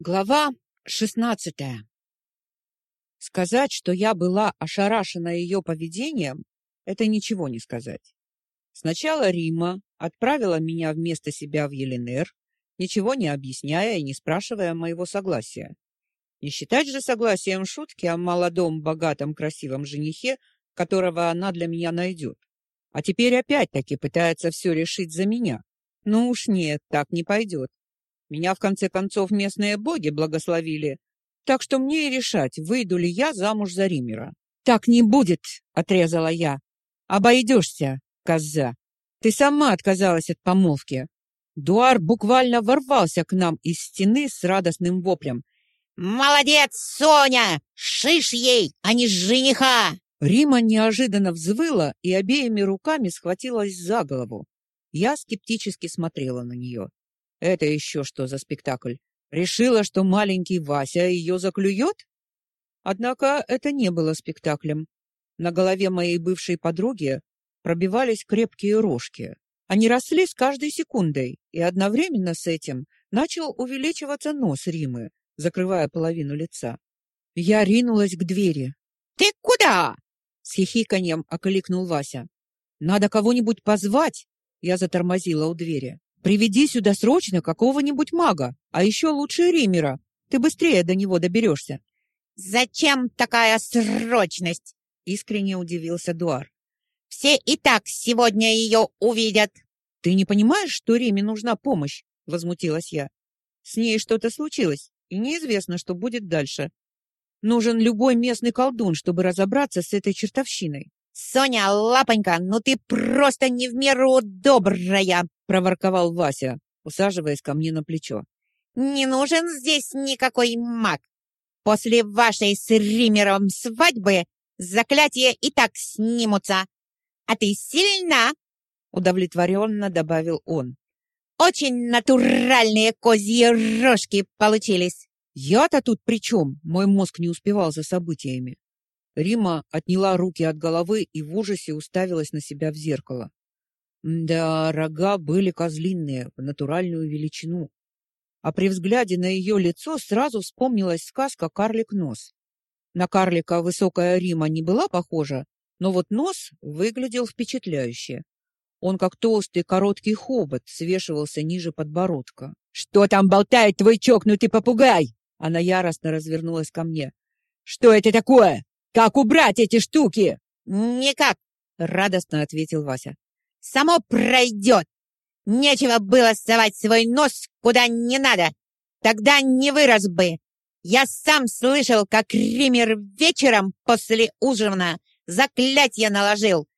Глава шестнадцатая. Сказать, что я была ошарашена ее поведением, это ничего не сказать. Сначала Рима отправила меня вместо себя в Еленер, ничего не объясняя и не спрашивая моего согласия. Не считать же согласием шутки о молодом, богатом, красивом женихе, которого она для меня найдет. А теперь опять-таки пытается все решить за меня. Ну уж нет, так не пойдет. Меня, в конце концов, местные боги благословили, так что мне и решать, выйду ли я замуж за Римера. «Так не будет!» — отрезала я. «Обойдешься, коза! Ты сама отказалась от помолвки!» Дуар буквально ворвался к нам из стены с радостным воплем. «Молодец, Соня! Шиш ей, а не жениха!» Рима неожиданно взвыла и обеими руками схватилась за голову. Я скептически смотрела на нее. Это еще что за спектакль? Решила, что маленький Вася ее заклюет? Однако это не было спектаклем. На голове моей бывшей подруги пробивались крепкие рожки. Они росли с каждой секундой, и одновременно с этим начал увеличиваться нос Римы, закрывая половину лица. Я ринулась к двери. «Ты куда?» — с хихиканьем окликнул Вася. «Надо кого-нибудь позвать!» Я затормозила у двери. Приведи сюда срочно какого-нибудь мага, а еще лучше Римера. Ты быстрее до него доберешься. Зачем такая срочность? Искренне удивился Дуар. Все и так сегодня ее увидят. Ты не понимаешь, что Риме нужна помощь? Возмутилась я. С ней что-то случилось, и неизвестно, что будет дальше. Нужен любой местный колдун, чтобы разобраться с этой чертовщиной. Соня, лапонька, ну ты просто не в меру добрая, проворковал Вася, усаживаясь ко мне на плечо. Не нужен здесь никакой маг. После вашей с Римером свадьбы заклятия и так снимутся. А ты сильна, удовлетворенно добавил он. Очень натуральные козьи рожки получились. Я-то тут при чем? Мой мозг не успевал за событиями. Рима отняла руки от головы и в ужасе уставилась на себя в зеркало. Да, рога были козлиные, в натуральную величину. А при взгляде на ее лицо сразу вспомнилась сказка «Карлик нос». На карлика высокая Рима не была похожа, но вот нос выглядел впечатляюще. Он, как толстый короткий хобот, свешивался ниже подбородка. «Что там болтает твой чокнутый попугай?» Она яростно развернулась ко мне. «Что это такое? Как убрать эти штуки? Никак, радостно ответил Вася. Само пройдет. Нечего было совать свой нос куда не надо. Тогда не вырос бы. Я сам слышал, как Ример вечером после ужина заклятие наложил.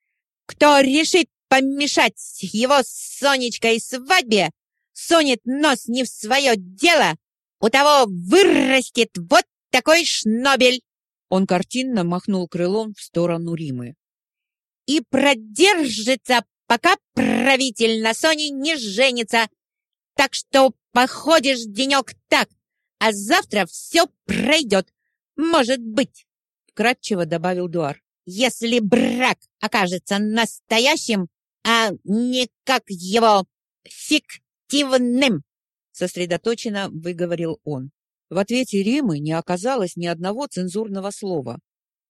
Кто решит помешать его Сонечкой свадьбе, сунет нос не в свое дело, у того вырастет вот такой шнобель. Он картинно махнул крылом в сторону Римы. «И продержится, пока правитель на Соне не женится. Так что походишь денек так, а завтра все пройдет. Может быть», — кратчево добавил Дуар. «Если брак окажется настоящим, а не как его фиктивным», — сосредоточенно выговорил он. В ответе Римы не оказалось ни одного цензурного слова.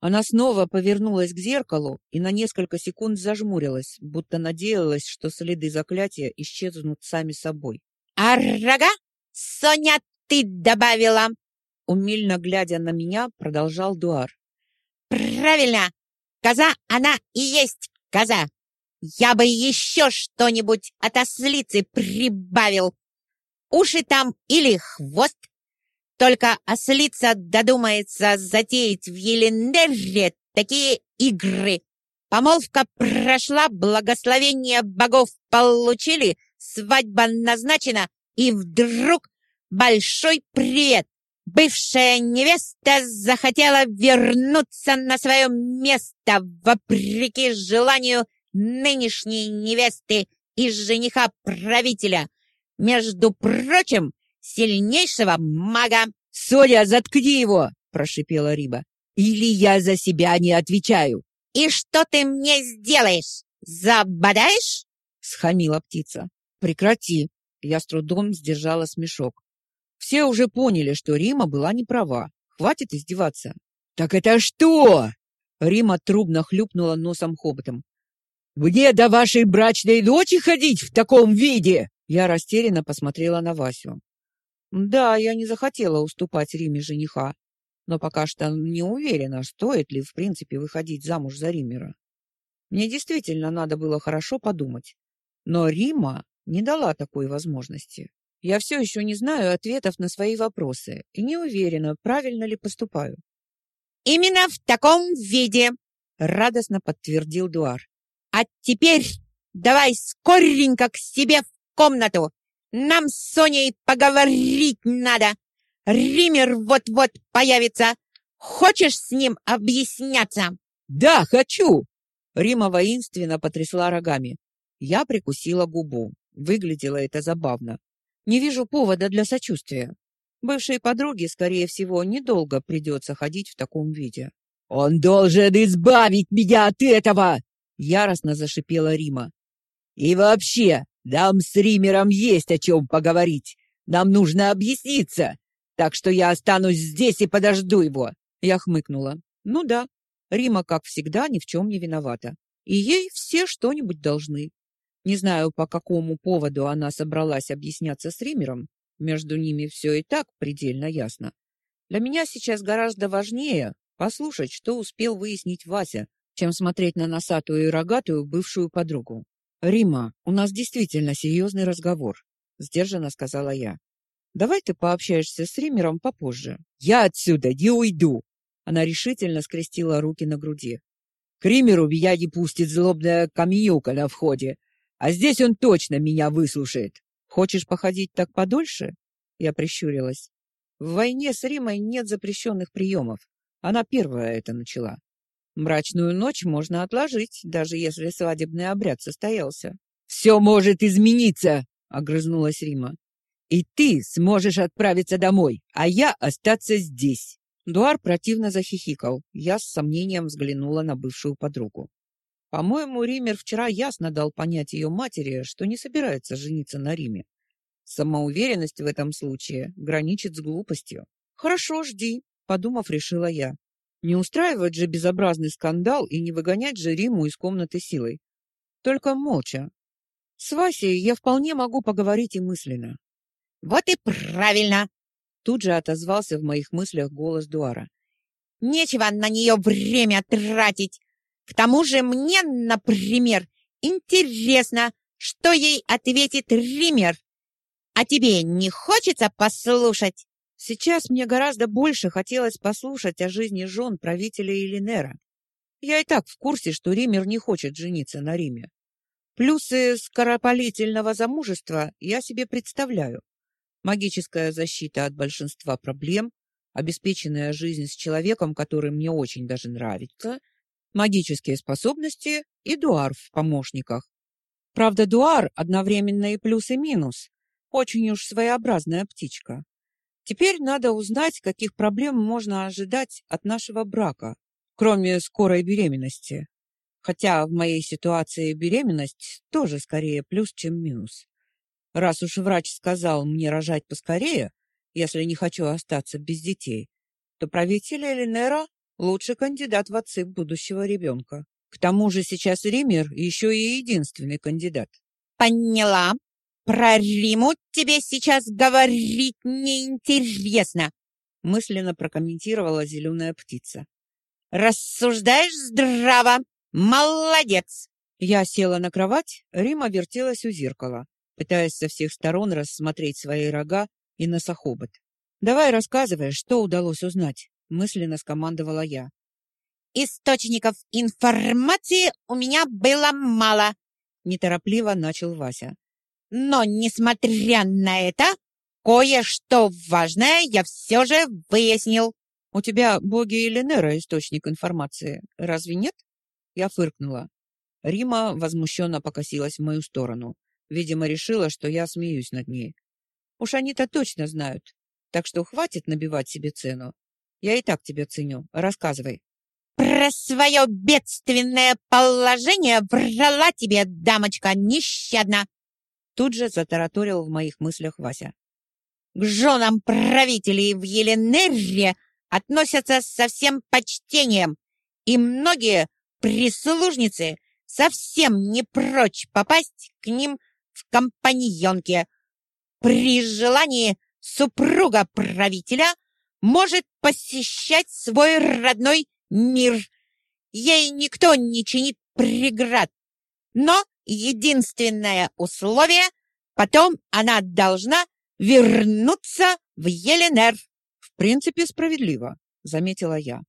Она снова повернулась к зеркалу и на несколько секунд зажмурилась, будто надеялась, что следы заклятия исчезнут сами собой. «А рога? Соня, ты добавила!» Умильно глядя на меня, продолжал Дуар. «Правильно! Коза, она и есть коза! Я бы еще что-нибудь от ослицы прибавил! Уши там или хвост, только ослица додумается затеять в Елендерре такие игры. Помолвка прошла, благословение богов получили, свадьба назначена, и вдруг большой привет! Бывшая невеста захотела вернуться на свое место вопреки желанию нынешней невесты и жениха правителя. Между прочим, сильнейшего мага. «Соня, заткни его!» — прошипела Риба. «Или я за себя не отвечаю!» «И что ты мне сделаешь? Забодаешь?» — схамила птица. «Прекрати!» — я с трудом сдержала смешок. Все уже поняли, что Рима была не права. Хватит издеваться. Так это что? Рима трубно хлюпнула носом хоботом. Мне до вашей брачной ночи ходить в таком виде? Я растерянно посмотрела на Васю. Да, я не захотела уступать Риме жениха, но пока что не уверена, стоит ли в принципе выходить замуж за Римера. Мне действительно надо было хорошо подумать. Но Рима не дала такой возможности. Я все еще не знаю ответов на свои вопросы и не уверена, правильно ли поступаю. «Именно в таком виде!» — радостно подтвердил Дуар. «А теперь давай скоренько к себе в комнату. Нам с Соней поговорить надо. Ример вот-вот появится. Хочешь с ним объясняться?» «Да, хочу!» Рима воинственно потрясла рогами. Я прикусила губу. Выглядело это забавно. Не вижу повода для сочувствия. Бывшей подруге, скорее всего, недолго придется ходить в таком виде. «Он должен избавить меня от этого!» Яростно зашипела Рима. «И вообще, нам с Римером есть о чем поговорить. Нам нужно объясниться. Так что я останусь здесь и подожду его». Я хмыкнула. «Ну да, Рима, как всегда, ни в чем не виновата. И ей все что-нибудь должны. Не знаю, по какому поводу она собралась объясняться с Римером. Между ними все и так предельно ясно. Для меня сейчас гораздо важнее послушать, что успел выяснить Вася, чем смотреть на носатую и рогатую бывшую подругу. «Рима, у нас действительно серьезный разговор», — сдержанно сказала я. «Давай ты пообщаешься с Римером попозже». «Я отсюда не уйду!» Она решительно скрестила руки на груди. «К Римеру меня не пустит злобная каменюка на входе, а здесь он точно меня выслушает. Хочешь походить так подольше?» Я прищурилась. «В войне с Римой нет запрещенных приемов. Она первая это начала. Мрачную ночь можно отложить, даже если свадебный обряд состоялся. «Все может измениться!» — огрызнулась Рима. «И ты сможешь отправиться домой, а я остаться здесь!» Дуар противно захихикал. Я с сомнением взглянула на бывшую подругу. По-моему, Ример вчера ясно дал понять ее матери, что не собирается жениться на Риме. Самоуверенность в этом случае граничит с глупостью. «Хорошо, жди», — подумав, решила я. Не устраивать же безобразный скандал и не выгонять же Риму из комнаты силой. Только молча. С Васей я вполне могу поговорить и мысленно. «Вот и правильно!» Тут же отозвался в моих мыслях голос Дуара. «Нечего на нее время тратить. К тому же мне, например, интересно, что ей ответит Ример. А тебе не хочется послушать?» Сейчас мне гораздо больше хотелось послушать о жизни жен правителя Элинера. Я и так в курсе, что Ример не хочет жениться на Риме. Плюсы скоропалительного замужества я себе представляю. Магическая защита от большинства проблем, обеспеченная жизнь с человеком, который мне очень даже нравится, магические способности и дуар в помощниках. Правда, дуар одновременно и плюс, и минус. Очень уж своеобразная птичка. Теперь надо узнать, каких проблем можно ожидать от нашего брака, кроме скорой беременности. Хотя в моей ситуации беременность тоже скорее плюс, чем минус. Раз уж врач сказал мне рожать поскорее, если не хочу остаться без детей, то правитель Элинера лучший кандидат в отцы будущего ребенка. К тому же сейчас Ример еще и единственный кандидат. Поняла. «Про Риму тебе сейчас говорить неинтересно», мысленно прокомментировала зеленая птица. «Рассуждаешь здраво! Молодец!» Я села на кровать, Рима вертелась у зеркала, пытаясь со всех сторон рассмотреть свои рога и носохобот. «Давай рассказывай, что удалось узнать», — мысленно скомандовала я. «Источников информации у меня было мало», — неторопливо начал Вася. Но, несмотря на это, кое-что важное я все же выяснил. У тебя боги Эленера источник информации, разве нет? Я фыркнула. Рима возмущенно покосилась в мою сторону. Видимо, решила, что я смеюсь над ней. Уж они-то точно знают. Так что хватит набивать себе цену. Я и так тебя ценю. Рассказывай. Про свое бедственное положение врала тебе, дамочка, нещадно. Тут же затараторил в моих мыслях Вася. к женам правителей в Еленерре относятся со всем почтением, и многие прислужницы совсем не прочь попасть к ним в компаньонке. При желании супруга правителя может посещать свой родной мир. Ей никто не чинит преград. Но единственное условие — потом она должна вернуться в Еленер. В принципе, справедливо, заметила я.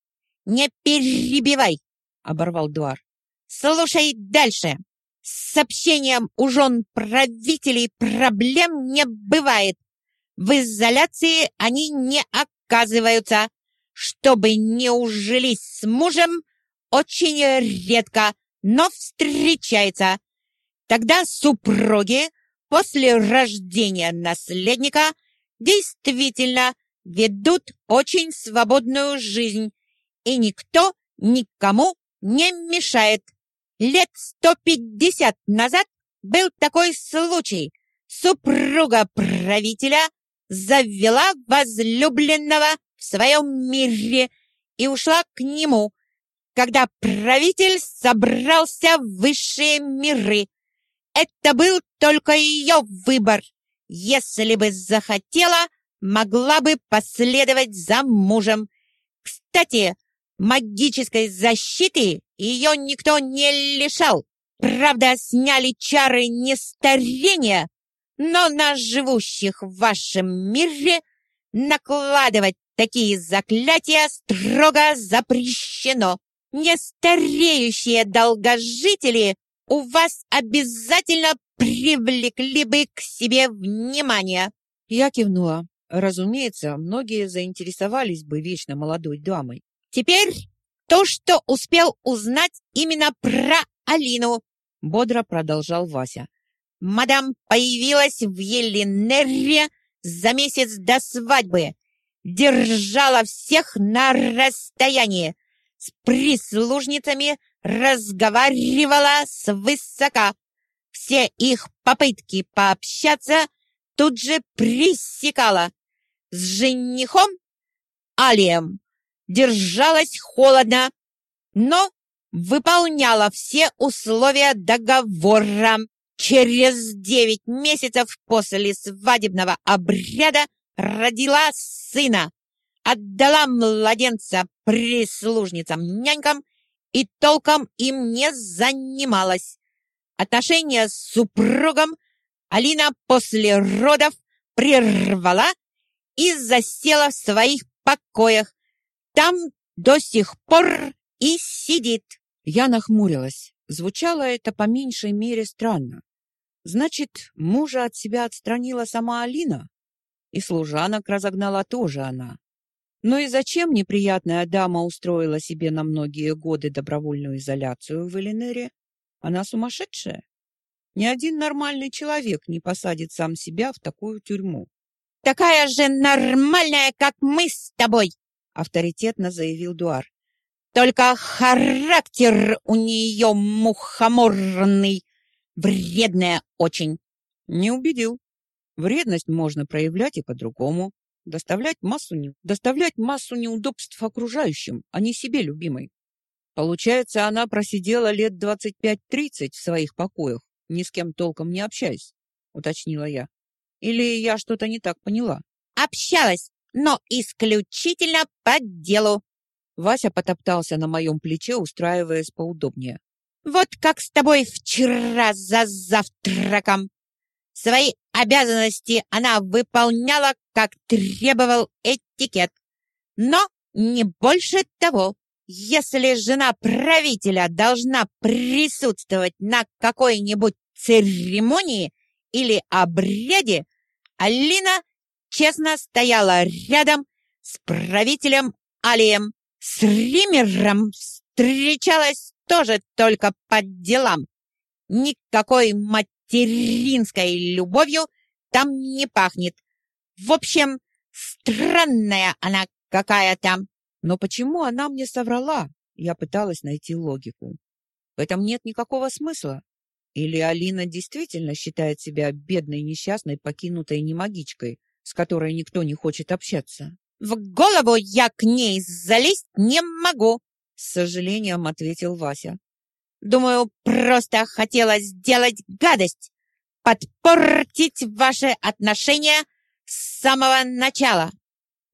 Не перебивай, оборвал Дуар. Слушай дальше. С сообщением у жен правителей проблем не бывает. В изоляции они не оказываются. Чтобы не ужились с мужем, очень редко, но встречается. Тогда супруги после рождения наследника действительно ведут очень свободную жизнь, и никто никому не мешает. Лет сто пятьдесят назад был такой случай. Супруга правителя завела возлюбленного в своем мире и ушла к нему, когда правитель собрался в высшие миры. Это был только ее выбор. Если бы захотела, могла бы последовать за мужем. Кстати, магической защиты ее никто не лишал. Правда, сняли чары нестарения, но на живущих в вашем мире накладывать такие заклятия строго запрещено. Нестареющие долгожители у вас обязательно привлекли бы к себе внимание. Я кивнула. Разумеется, многие заинтересовались бы вечно молодой дамой. Теперь то, что успел узнать именно про Алину, бодро продолжал Вася. Мадам появилась в Еленерре за месяц до свадьбы. Держала всех на расстоянии. С прислужницами разговаривала свысока. Все их попытки пообщаться тут же пресекала. С женихом Алием держалась холодно, но выполняла все условия договора. Через девять месяцев после свадебного обряда родила сына, отдала младенца прислужницам-нянькам и толком им не занималась. Отношения с супругом Алина после родов прервала и засела в своих покоях. Там до сих пор и сидит. Я нахмурилась. Звучало это по меньшей мере странно. Значит, мужа от себя отстранила сама Алина? И служанок разогнала тоже она. Но и зачем неприятная дама устроила себе на многие годы добровольную изоляцию в Эленере? Она сумасшедшая? Ни один нормальный человек не посадит сам себя в такую тюрьму. «Такая же нормальная, как мы с тобой!» — авторитетно заявил Дуар. «Только характер у нее мухоморный, вредная очень». Не убедил. Вредность можно проявлять и по-другому доставлять массу, не... доставлять массу неудобств окружающим, а не себе любимой. Получается, она просидела лет 25-30 в своих покоях, ни с кем толком не общаясь, уточнила я. Или я что-то не так поняла? Общалась, но исключительно по делу. Вася потоптался на моем плече, устраиваясь поудобнее. Вот как с тобой вчера за завтраком. Свои обязанности она выполняла, как требовал этикет. Но не больше того. Если жена правителя должна присутствовать на какой-нибудь церемонии или обряде, Алина честно стояла рядом с правителем Алием. С Римером встречалась тоже только по делам. Никакой мать материнской любовью там не пахнет. В общем, странная она какая-то. Но почему она мне соврала? Я пыталась найти логику. В этом нет никакого смысла. Или Алина действительно считает себя бедной, несчастной, покинутой немагичкой, с которой никто не хочет общаться. В голову я к ней залезть не могу, с сожалением ответил Вася. Думаю, просто хотела сделать гадость, подпортить ваши отношения с самого начала.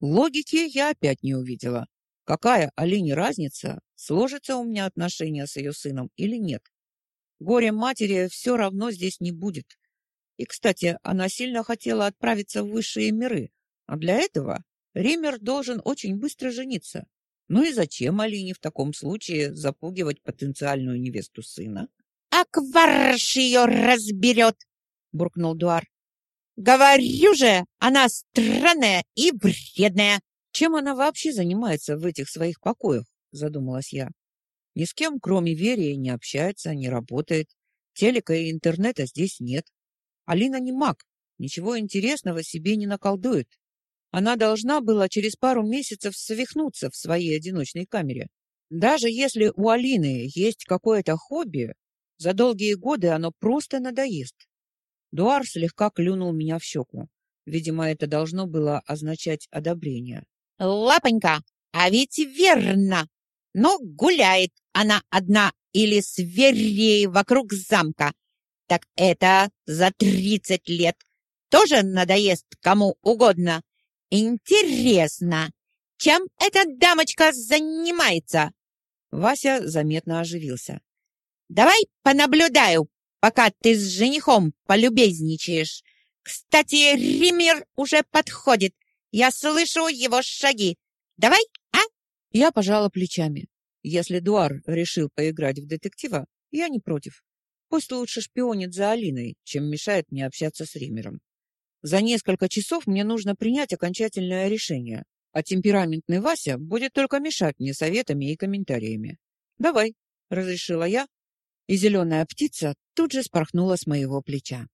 Логики я опять не увидела. Какая Алине разница, сложится у меня отношения с ее сыном или нет? Горе матери все равно здесь не будет. И, кстати, она сильно хотела отправиться в высшие миры, а для этого Ример должен очень быстро жениться. Ну и зачем Алине в таком случае запугивать потенциальную невесту сына? «А кварш ее разберет!» — буркнул Дуар. «Говорю же, она странная и вредная!» «Чем она вообще занимается в этих своих покоях?» — задумалась я. «Ни с кем, кроме Верии, не общается, не работает. Телека и интернета здесь нет. Алина не маг, ничего интересного себе не наколдует. Она должна была через пару месяцев свихнуться в своей одиночной камере. Даже если у Алины есть какое-то хобби, за долгие годы оно просто надоест. Дуар слегка клюнул меня в щеку. Видимо, это должно было означать одобрение. «Лапонька, а ведь верно! Но гуляет она одна или с верей вокруг замка. Так это за тридцать лет тоже надоест кому угодно. Интересно, чем эта дамочка занимается? Вася заметно оживился. Давай понаблюдаю, пока ты с женихом полюбезничаешь. Кстати, Римир уже подходит. Я слышу его шаги. Давай, а? Я пожала плечами. Если Дуар решил поиграть в детектива, я не против. Пусть лучше шпионит за Алиной, чем мешает мне общаться с Римером. За несколько часов мне нужно принять окончательное решение, а темпераментный Вася будет только мешать мне советами и комментариями. «Давай», — разрешила я, и зеленая птица тут же спорхнула с моего плеча.